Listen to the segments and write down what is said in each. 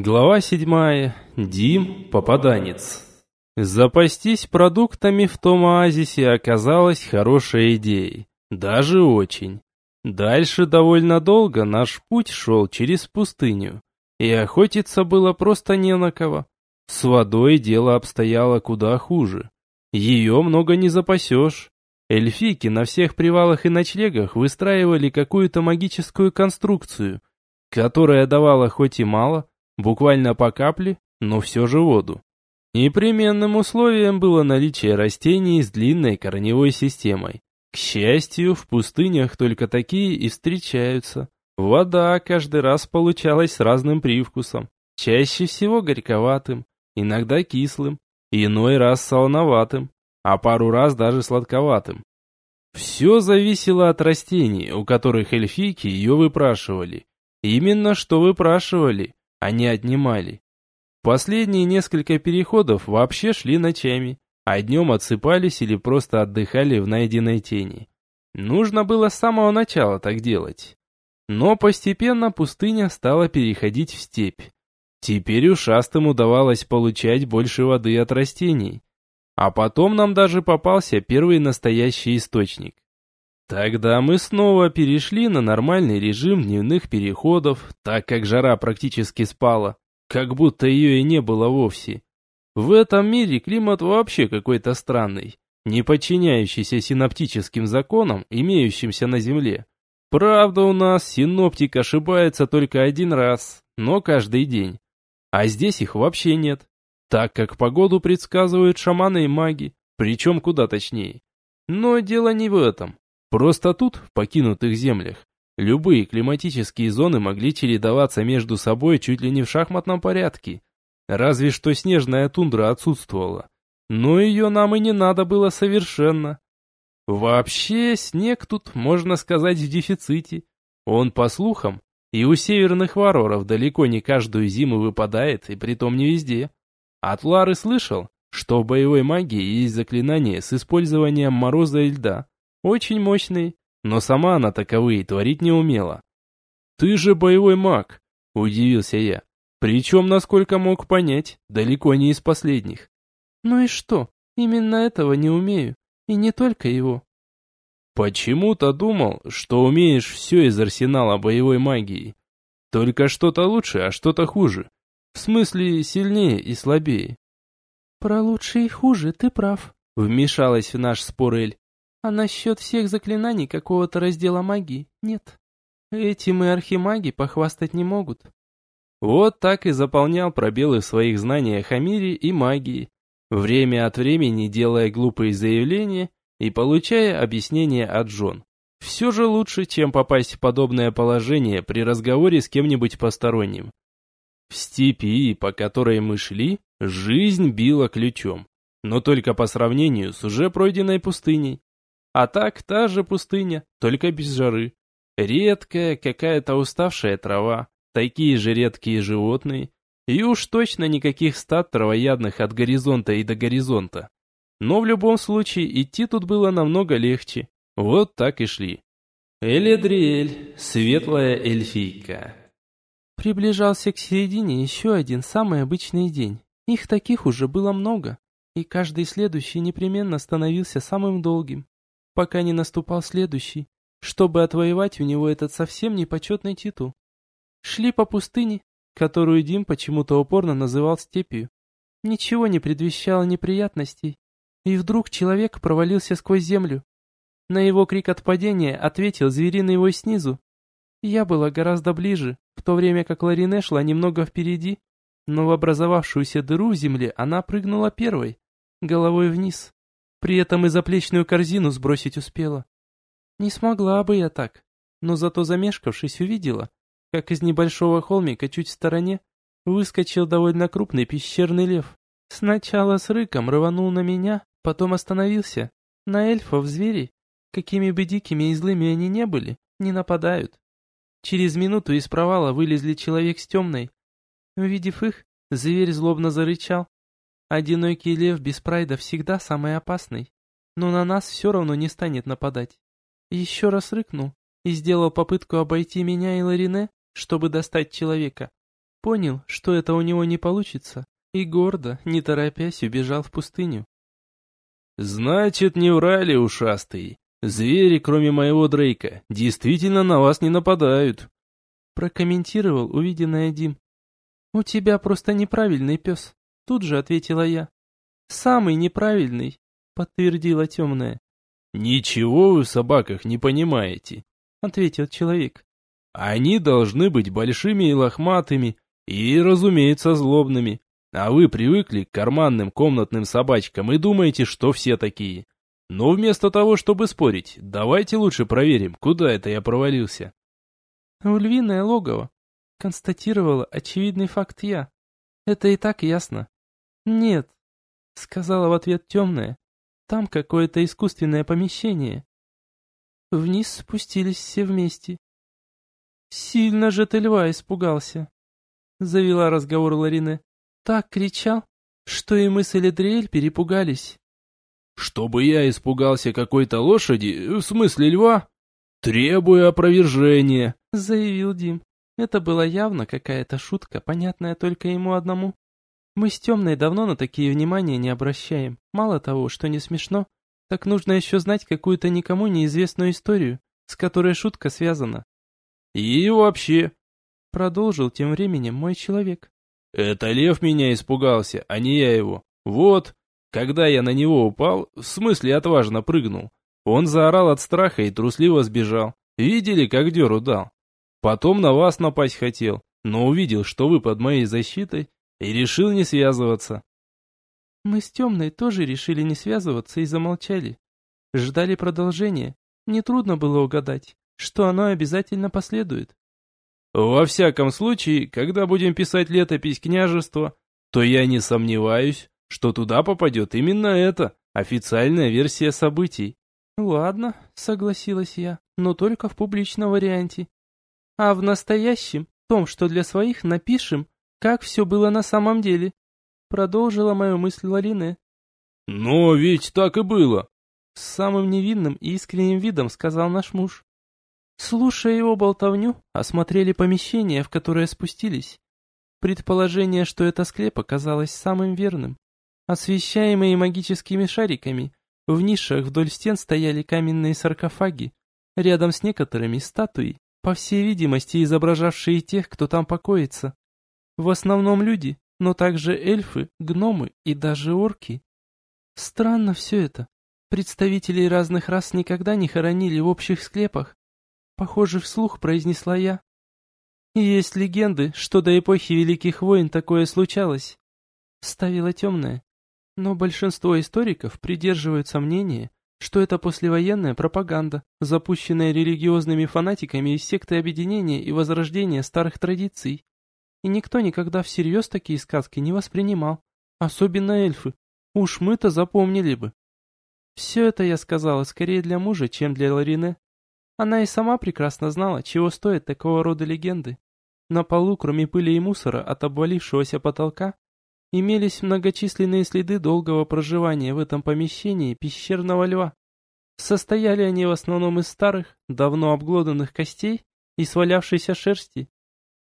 Глава седьмая. Дим, попаданец. Запастись продуктами в том оазисе оказалось хорошей идеей. Даже очень. Дальше довольно долго наш путь шел через пустыню. И охотиться было просто не на кого. С водой дело обстояло куда хуже. Ее много не запасешь. Эльфики на всех привалах и ночлегах выстраивали какую-то магическую конструкцию, которая давала хоть и мало, буквально по капле, но все же воду. Непременным условием было наличие растений с длинной корневой системой. К счастью, в пустынях только такие и встречаются. Вода каждый раз получалась с разным привкусом, чаще всего горьковатым, иногда кислым, иной раз солоноватым, а пару раз даже сладковатым. Все зависело от растений, у которых эльфийки ее выпрашивали. Именно что выпрашивали, не отнимали. Последние несколько переходов вообще шли ночами, а днем отсыпались или просто отдыхали в найденной тени. Нужно было с самого начала так делать. Но постепенно пустыня стала переходить в степь. Теперь ушастым удавалось получать больше воды от растений. А потом нам даже попался первый настоящий источник. Тогда мы снова перешли на нормальный режим дневных переходов, так как жара практически спала, как будто ее и не было вовсе. В этом мире климат вообще какой-то странный, не подчиняющийся синаптическим законам, имеющимся на Земле. Правда, у нас синоптик ошибается только один раз, но каждый день. А здесь их вообще нет, так как погоду предсказывают шаманы и маги, причем куда точнее. Но дело не в этом. Просто тут, в покинутых землях, любые климатические зоны могли чередоваться между собой чуть ли не в шахматном порядке. Разве что снежная тундра отсутствовала. Но ее нам и не надо было совершенно. Вообще, снег тут, можно сказать, в дефиците. Он, по слухам, и у северных варваров далеко не каждую зиму выпадает, и притом не везде. От Лары слышал, что в боевой магии есть заклинание с использованием мороза и льда. Очень мощный, но сама она таковые творить не умела. «Ты же боевой маг!» – удивился я. Причем, насколько мог понять, далеко не из последних. «Ну и что? Именно этого не умею. И не только его». «Почему-то думал, что умеешь все из арсенала боевой магии. Только что-то лучше, а что-то хуже. В смысле, сильнее и слабее». «Про лучше и хуже ты прав», — вмешалась в наш спор Эль. А насчет всех заклинаний какого-то раздела магии нет. Этим и архимаги похвастать не могут. Вот так и заполнял пробелы в своих знаниях о мире и магии, время от времени делая глупые заявления и получая объяснения от Джон. Все же лучше, чем попасть в подобное положение при разговоре с кем-нибудь посторонним. В степи, по которой мы шли, жизнь била ключом, но только по сравнению с уже пройденной пустыней. А так та же пустыня, только без жары. Редкая какая-то уставшая трава, такие же редкие животные, и уж точно никаких стад травоядных от горизонта и до горизонта. Но в любом случае идти тут было намного легче. Вот так и шли. Эледриэль, светлая эльфийка. Приближался к середине еще один самый обычный день. Их таких уже было много, и каждый следующий непременно становился самым долгим пока не наступал следующий, чтобы отвоевать у него этот совсем непочетный титул. Шли по пустыне, которую Дим почему-то упорно называл степью. Ничего не предвещало неприятностей, и вдруг человек провалился сквозь землю. На его крик от падения ответил звериный вой снизу. Я была гораздо ближе, в то время как Ларине шла немного впереди, но в образовавшуюся дыру в земле она прыгнула первой, головой вниз. При этом и заплечную корзину сбросить успела. Не смогла бы я так, но зато замешкавшись увидела, как из небольшого холмика чуть в стороне выскочил довольно крупный пещерный лев. Сначала с рыком рванул на меня, потом остановился. На эльфов зверей, какими бы дикими и злыми они не были, не нападают. Через минуту из провала вылезли человек с темной. Увидев их, зверь злобно зарычал, Одинокий лев без прайда всегда самый опасный, но на нас все равно не станет нападать. Еще раз рыкнул и сделал попытку обойти меня и Ларине, чтобы достать человека, понял, что это у него не получится, и гордо, не торопясь, убежал в пустыню. «Значит, не врали, ушастые. Звери, кроме моего Дрейка, действительно на вас не нападают», прокомментировал увиденное Дим. «У тебя просто неправильный пес», тут же ответила я. «Самый неправильный», подтвердила темная. «Ничего вы в собаках не понимаете», ответил человек. «Они должны быть большими и лохматыми, и, разумеется, злобными. А вы привыкли к карманным комнатным собачкам и думаете, что все такие. Но вместо того, чтобы спорить, давайте лучше проверим, куда это я провалился. В львиное логово. Констатировала очевидный факт я. Это и так ясно. Нет, сказала в ответ темная. Там какое-то искусственное помещение. Вниз спустились все вместе. Сильно же ты льва испугался. Завела разговор Ларине так кричал, что и мы с Элидриэль перепугались. «Чтобы я испугался какой-то лошади, в смысле льва? Требую опровержения», — заявил Дим. Это была явно какая-то шутка, понятная только ему одному. Мы с Темной давно на такие внимания не обращаем. Мало того, что не смешно, так нужно еще знать какую-то никому неизвестную историю, с которой шутка связана. «И вообще», — продолжил тем временем мой человек, это лев меня испугался, а не я его. Вот, когда я на него упал, в смысле отважно прыгнул, он заорал от страха и трусливо сбежал. Видели, как дёру дал? Потом на вас напасть хотел, но увидел, что вы под моей защитой, и решил не связываться. Мы с Темной тоже решили не связываться и замолчали. Ждали продолжения. Нетрудно было угадать, что оно обязательно последует. Во всяком случае, когда будем писать летопись княжества, то я не сомневаюсь, что туда попадет именно эта официальная версия событий. Ладно, согласилась я, но только в публичном варианте. А в настоящем, том, что для своих напишем, как все было на самом деле. Продолжила мою мысль Ларине. Но ведь так и было. С самым невинным и искренним видом сказал наш муж. Слушая его болтовню, осмотрели помещение, в которое спустились. Предположение, что это склеп, оказалось самым верным. Освещаемые магическими шариками, в нишах вдоль стен стояли каменные саркофаги, рядом с некоторыми статуи, по всей видимости изображавшие тех, кто там покоится. В основном люди, но также эльфы, гномы и даже орки. Странно все это. Представителей разных рас никогда не хоронили в общих склепах, Похоже, вслух произнесла я. Есть легенды, что до эпохи Великих войн такое случалось. Ставила темная. Но большинство историков придерживаются мнения, что это послевоенная пропаганда, запущенная религиозными фанатиками из секты объединения и возрождения старых традиций. И никто никогда всерьез такие сказки не воспринимал, особенно эльфы. Уж мы-то запомнили бы. Все это я сказала скорее для мужа, чем для Ларине. Она и сама прекрасно знала, чего стоят такого рода легенды. На полу, кроме пыли и мусора от обвалившегося потолка, имелись многочисленные следы долгого проживания в этом помещении пещерного льва. Состояли они в основном из старых, давно обглоданных костей и свалявшейся шерсти.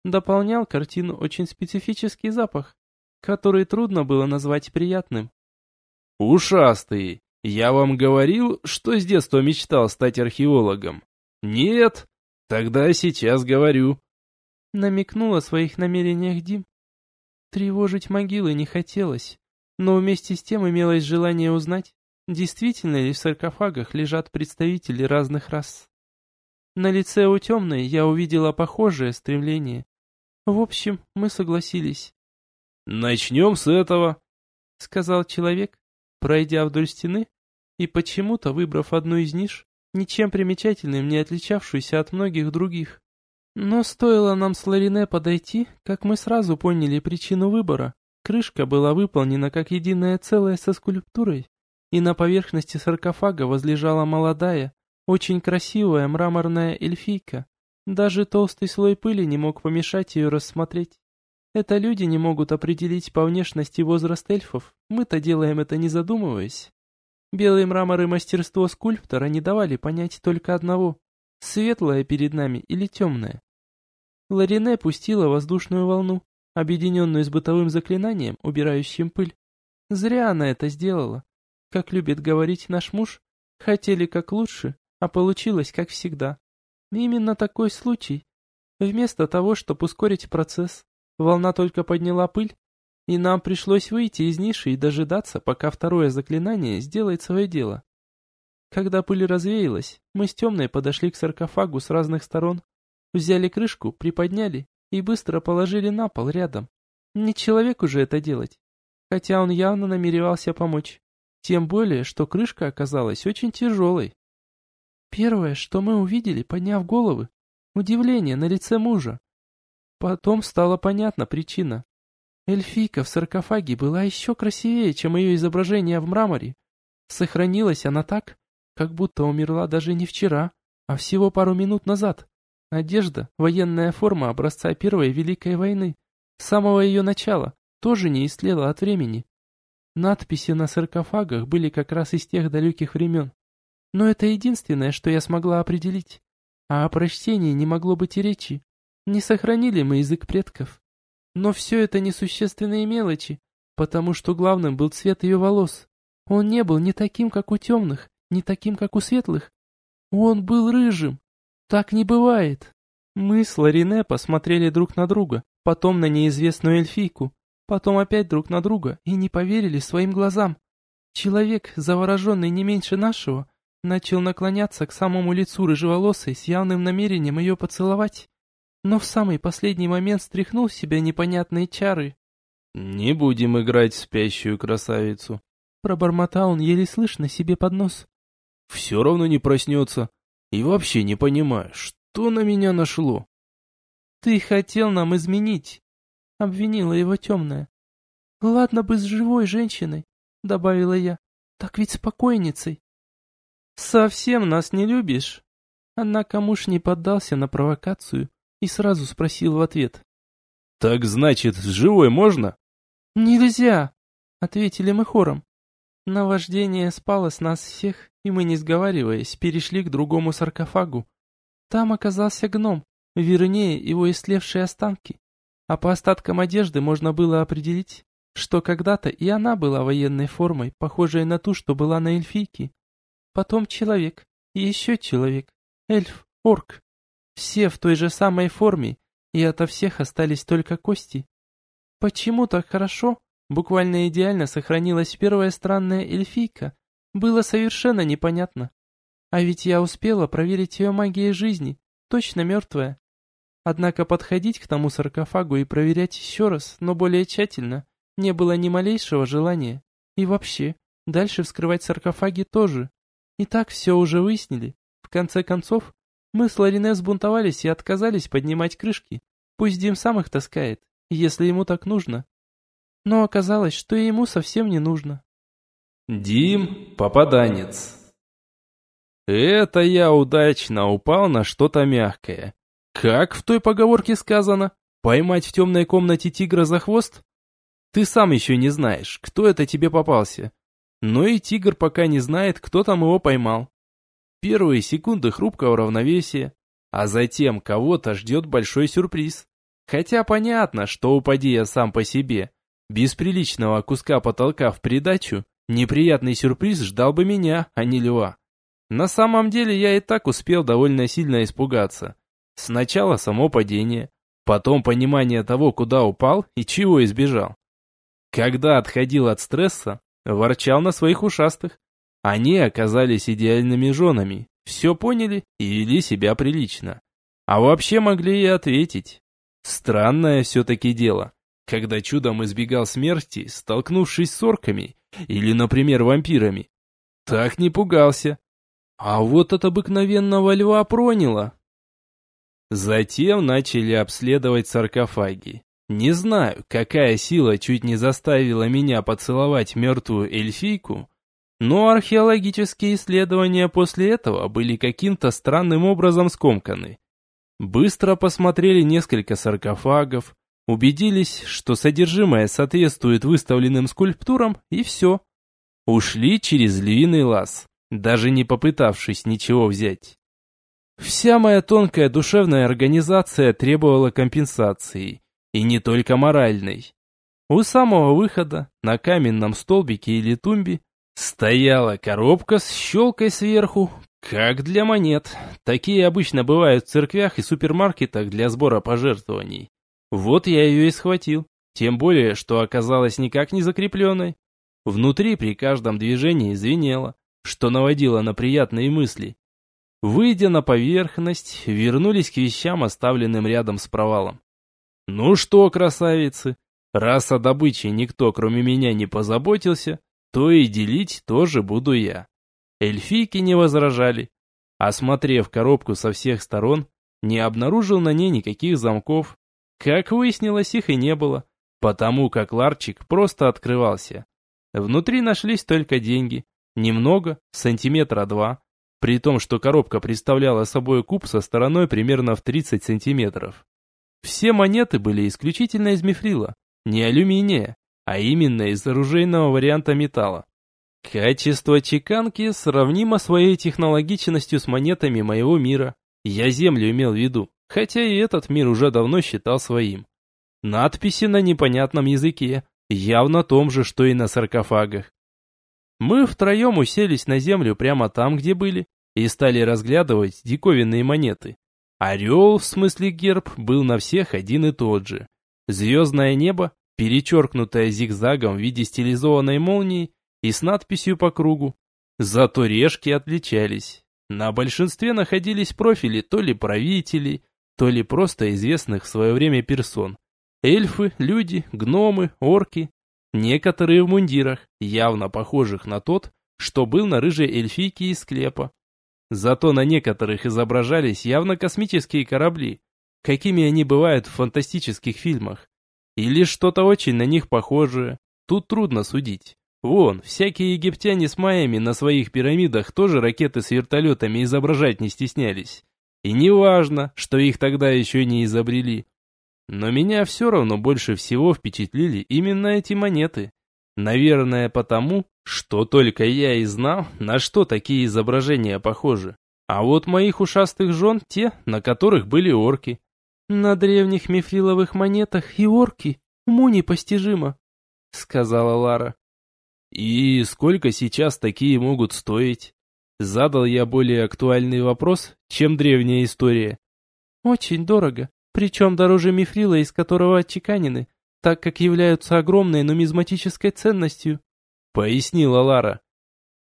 Дополнял картину очень специфический запах, который трудно было назвать приятным. «Ушастый, я вам говорил, что с детства мечтал стать археологом. «Нет? Тогда сейчас говорю». Намекнул о своих намерениях Дим. Тревожить могилы не хотелось, но вместе с тем имелось желание узнать, действительно ли в саркофагах лежат представители разных рас. На лице у темной я увидела похожее стремление. В общем, мы согласились. «Начнем с этого», — сказал человек, пройдя вдоль стены и почему-то выбрав одну из ниш, ничем примечательным не отличавшуюся от многих других. Но стоило нам с Ларине подойти, как мы сразу поняли причину выбора. Крышка была выполнена как единое целое со скульптурой, и на поверхности саркофага возлежала молодая, очень красивая мраморная эльфийка. Даже толстый слой пыли не мог помешать ее рассмотреть. Это люди не могут определить по внешности возраст эльфов, мы-то делаем это не задумываясь. Белый мрамор и мастерство скульптора не давали понять только одного – светлое перед нами или темное. Ларине пустила воздушную волну, объединенную с бытовым заклинанием, убирающим пыль. Зря она это сделала. Как любит говорить наш муж, хотели как лучше, а получилось как всегда. Именно такой случай. Вместо того, чтобы ускорить процесс, волна только подняла пыль, и нам пришлось выйти из ниши и дожидаться, пока второе заклинание сделает свое дело. Когда пыль развеялась, мы с темной подошли к саркофагу с разных сторон, взяли крышку, приподняли и быстро положили на пол рядом. Не человек уже это делать, хотя он явно намеревался помочь. Тем более, что крышка оказалась очень тяжелой. Первое, что мы увидели, подняв головы, удивление на лице мужа. Потом стала понятна причина. Эльфийка в саркофаге была еще красивее, чем ее изображение в мраморе. Сохранилась она так, как будто умерла даже не вчера, а всего пару минут назад. Одежда, военная форма образца Первой Великой войны, с самого ее начала, тоже не истлела от времени. Надписи на саркофагах были как раз из тех далеких времен. Но это единственное, что я смогла определить. А о прочтении не могло быть и речи. Не сохранили мы язык предков. Но все это несущественные мелочи, потому что главным был цвет ее волос. Он не был ни таким, как у темных, ни таким, как у светлых. Он был рыжим. Так не бывает. Мы с Ларине посмотрели друг на друга, потом на неизвестную эльфийку, потом опять друг на друга и не поверили своим глазам. Человек, завороженный не меньше нашего, начал наклоняться к самому лицу рыжеволосой с явным намерением ее поцеловать, но в самый последний момент стряхнул с себя непонятные чары. «Не будем играть в спящую красавицу», — пробормотал он еле слышно себе под нос. «Все равно не проснется. И вообще не понимаю, что на меня нашло». «Ты хотел нам изменить», — обвинила его темная. «Ладно бы с живой женщиной», — добавила я. «Так ведь спокойницей». «Совсем нас не любишь?» Однако муж не поддался на провокацию и сразу спросил в ответ. «Так значит, с живой можно?» «Нельзя!» — ответили мы хором. Наваждение спало с нас всех, и мы, не сговариваясь, перешли к другому саркофагу. Там оказался гном, вернее, его истлевшие останки. А по остаткам одежды можно было определить, что когда-то и она была военной формой, похожей на ту, что была на эльфийке. Потом человек, и еще человек, эльф, орк. Все в той же самой форме, и ото всех остались только кости. Почему так хорошо, буквально идеально сохранилась первая странная эльфийка, было совершенно непонятно. А ведь я успела проверить ее магией жизни, точно мертвая. Однако подходить к тому саркофагу и проверять еще раз, но более тщательно, не было ни малейшего желания. И вообще, дальше вскрывать саркофаги тоже. И так все уже выяснили. В конце концов, мы с Ларине сбунтовались и отказались поднимать крышки. Пусть Дим сам их таскает, если ему так нужно. Но оказалось, что и ему совсем не нужно. Дим – попаданец. Это я удачно упал на что-то мягкое. Как в той поговорке сказано? Поймать в темной комнате тигра за хвост? Ты сам еще не знаешь, кто это тебе попался. Но и тигр пока не знает, кто там его поймал. Первые секунды хрупкого равновесия, а затем кого-то ждет большой сюрприз. Хотя понятно, что упади я сам по себе, без приличного куска потолка в придачу, неприятный сюрприз ждал бы меня, а не льва. На самом деле я и так успел довольно сильно испугаться. Сначала само падение, потом понимание того, куда упал и чего избежал. Когда отходил от стресса, ворчал на своих ушастых. Они оказались идеальными женами, все поняли и вели себя прилично. А вообще могли и ответить. Странное все-таки дело, когда чудом избегал смерти, столкнувшись с орками или, например, вампирами. Так не пугался. А вот от обыкновенного льва проняло. Затем начали обследовать саркофаги. Не знаю, какая сила чуть не заставила меня поцеловать мертвую эльфийку, но археологические исследования после этого были каким-то странным образом скомканы. Быстро посмотрели несколько саркофагов, убедились, что содержимое соответствует выставленным скульптурам, и все. Ушли через львиный лаз, даже не попытавшись ничего взять. Вся моя тонкая душевная организация требовала компенсации, И не только моральной. У самого выхода, на каменном столбике или тумбе, стояла коробка с щелкой сверху, как для монет. Такие обычно бывают в церквях и супермаркетах для сбора пожертвований. Вот я ее и схватил. Тем более, что оказалась никак не закрепленной. Внутри при каждом движении звенело, что наводило на приятные мысли. Выйдя на поверхность, вернулись к вещам, оставленным рядом с провалом. «Ну что, красавицы, раз о добыче никто, кроме меня, не позаботился, то и делить тоже буду я». Эльфийки не возражали. Осмотрев коробку со всех сторон, не обнаружил на ней никаких замков. Как выяснилось, их и не было, потому как ларчик просто открывался. Внутри нашлись только деньги. Немного, сантиметра два, при том, что коробка представляла собой куб со стороной примерно в 30 сантиметров. Все монеты были исключительно из мифрила, не алюминия, а именно из оружейного варианта металла. Качество чеканки сравнимо своей технологичностью с монетами моего мира. Я Землю имел в виду, хотя и этот мир уже давно считал своим. Надписи на непонятном языке, явно том же, что и на саркофагах. Мы втроем уселись на землю прямо там, где были, и стали разглядывать диковинные монеты. Орел, в смысле герб, был на всех один и тот же. Звездное небо, перечеркнутое зигзагом в виде стилизованной молнии и с надписью по кругу. Зато решки отличались. На большинстве находились профили то ли правителей, то ли просто известных в свое время персон. Эльфы, люди, гномы, орки. Некоторые в мундирах, явно похожих на тот, что был на рыжей эльфийке из склепа. Зато на некоторых изображались явно космические корабли, какими они бывают в фантастических фильмах. Или что-то очень на них похожее. Тут трудно судить. Вон, всякие египтяне с майями на своих пирамидах тоже ракеты с вертолетами изображать не стеснялись. И не важно, что их тогда еще не изобрели. Но меня все равно больше всего впечатлили именно эти монеты. Наверное, потому, что только я и знал, на что такие изображения похожи. А вот моих ушастых жен те, на которых были орки. На древних мифриловых монетах и орки уму непостижимо, сказала Лара. И сколько сейчас такие могут стоить? Задал я более актуальный вопрос, чем древняя история. Очень дорого причем дороже мифрила, из которого отчеканены, так как являются огромной нумизматической ценностью», — пояснила Лара.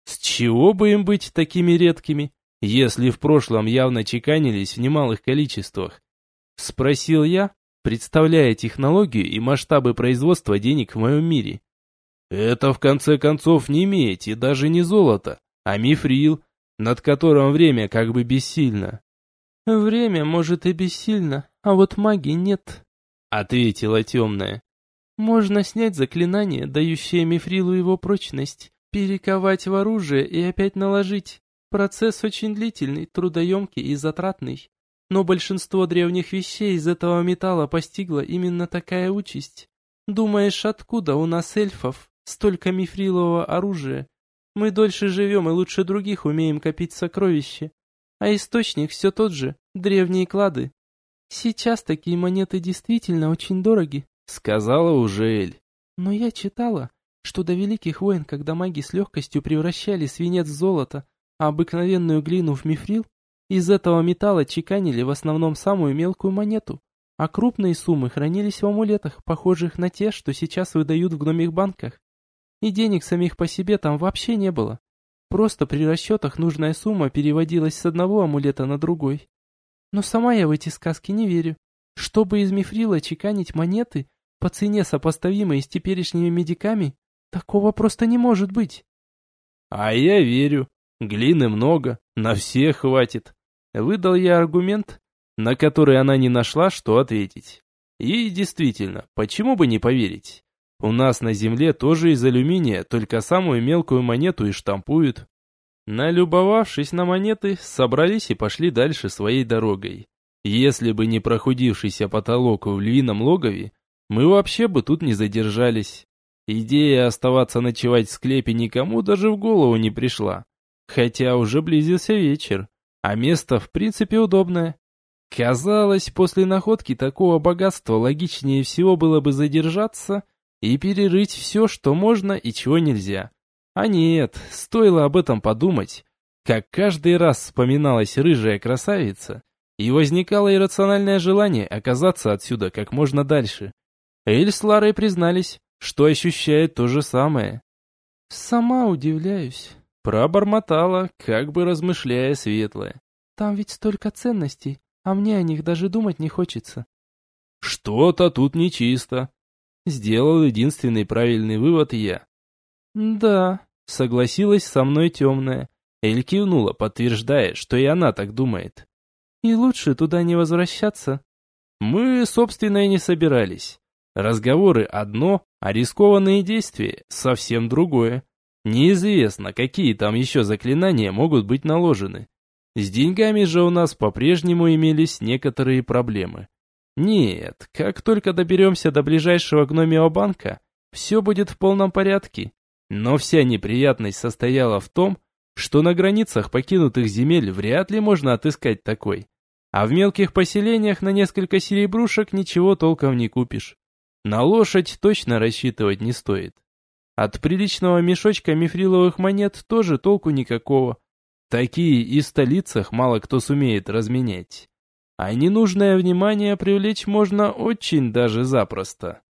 «С чего бы им быть такими редкими, если в прошлом явно чеканились в немалых количествах?» — спросил я, представляя технологию и масштабы производства денег в моем мире. «Это, в конце концов, не медь и даже не золото, а мифрил, над которым время как бы бессильно». «Время, может, и бессильно, а вот магии нет», — ответила темная. «Можно снять заклинание, дающее мифрилу его прочность, перековать в оружие и опять наложить. Процесс очень длительный, трудоемкий и затратный. Но большинство древних вещей из этого металла постигла именно такая участь. Думаешь, откуда у нас эльфов столько мифрилового оружия? Мы дольше живем и лучше других умеем копить сокровища. А источник все тот же, древние клады. Сейчас такие монеты действительно очень дороги, сказала уже Эль. Но я читала, что до великих войн, когда маги с легкостью превращали свинец в золото, а обыкновенную глину в мифрил, из этого металла чеканили в основном самую мелкую монету, а крупные суммы хранились в амулетах, похожих на те, что сейчас выдают в гномих банках. И денег самих по себе там вообще не было. Просто при расчетах нужная сумма переводилась с одного амулета на другой. Но сама я в эти сказки не верю. Чтобы из мифрила чеканить монеты по цене сопоставимой с теперешними медиками, такого просто не может быть. А я верю. Глины много, на всех хватит. Выдал я аргумент, на который она не нашла, что ответить. И действительно, почему бы не поверить? У нас на земле тоже из алюминия, только самую мелкую монету и штампуют. Налюбовавшись на монеты, собрались и пошли дальше своей дорогой. Если бы не прохудившийся потолок в львином логове, мы вообще бы тут не задержались. Идея оставаться ночевать в склепе никому даже в голову не пришла. Хотя уже близился вечер, а место в принципе удобное. Казалось, после находки такого богатства логичнее всего было бы задержаться и перерыть все, что можно и чего нельзя. А нет, стоило об этом подумать, как каждый раз вспоминалась рыжая красавица, и возникало иррациональное желание оказаться отсюда как можно дальше. Эль с Ларой признались, что ощущает то же самое. «Сама удивляюсь», — пробормотала, как бы размышляя светлое. «Там ведь столько ценностей, а мне о них даже думать не хочется». «Что-то тут нечисто», — сделал единственный правильный вывод я. «Да», — согласилась со мной темная. Эль кивнула, подтверждая, что и она так думает. «И лучше туда не возвращаться». Мы, собственно, и не собирались. Разговоры одно, а рискованные действия совсем другое. Неизвестно, какие там еще заклинания могут быть наложены. С деньгами же у нас по-прежнему имелись некоторые проблемы. Нет, как только доберемся до ближайшего гномио банка, все будет в полном порядке. Но вся неприятность состояла в том, что на границах покинутых земель вряд ли можно отыскать такой. А в мелких поселениях на несколько серебрушек ничего толком не купишь. На лошадь точно рассчитывать не стоит. От приличного мешочка мифриловых монет тоже толку никакого. Такие и в столицах мало кто сумеет разменять. А ненужное внимание привлечь можно очень даже запросто.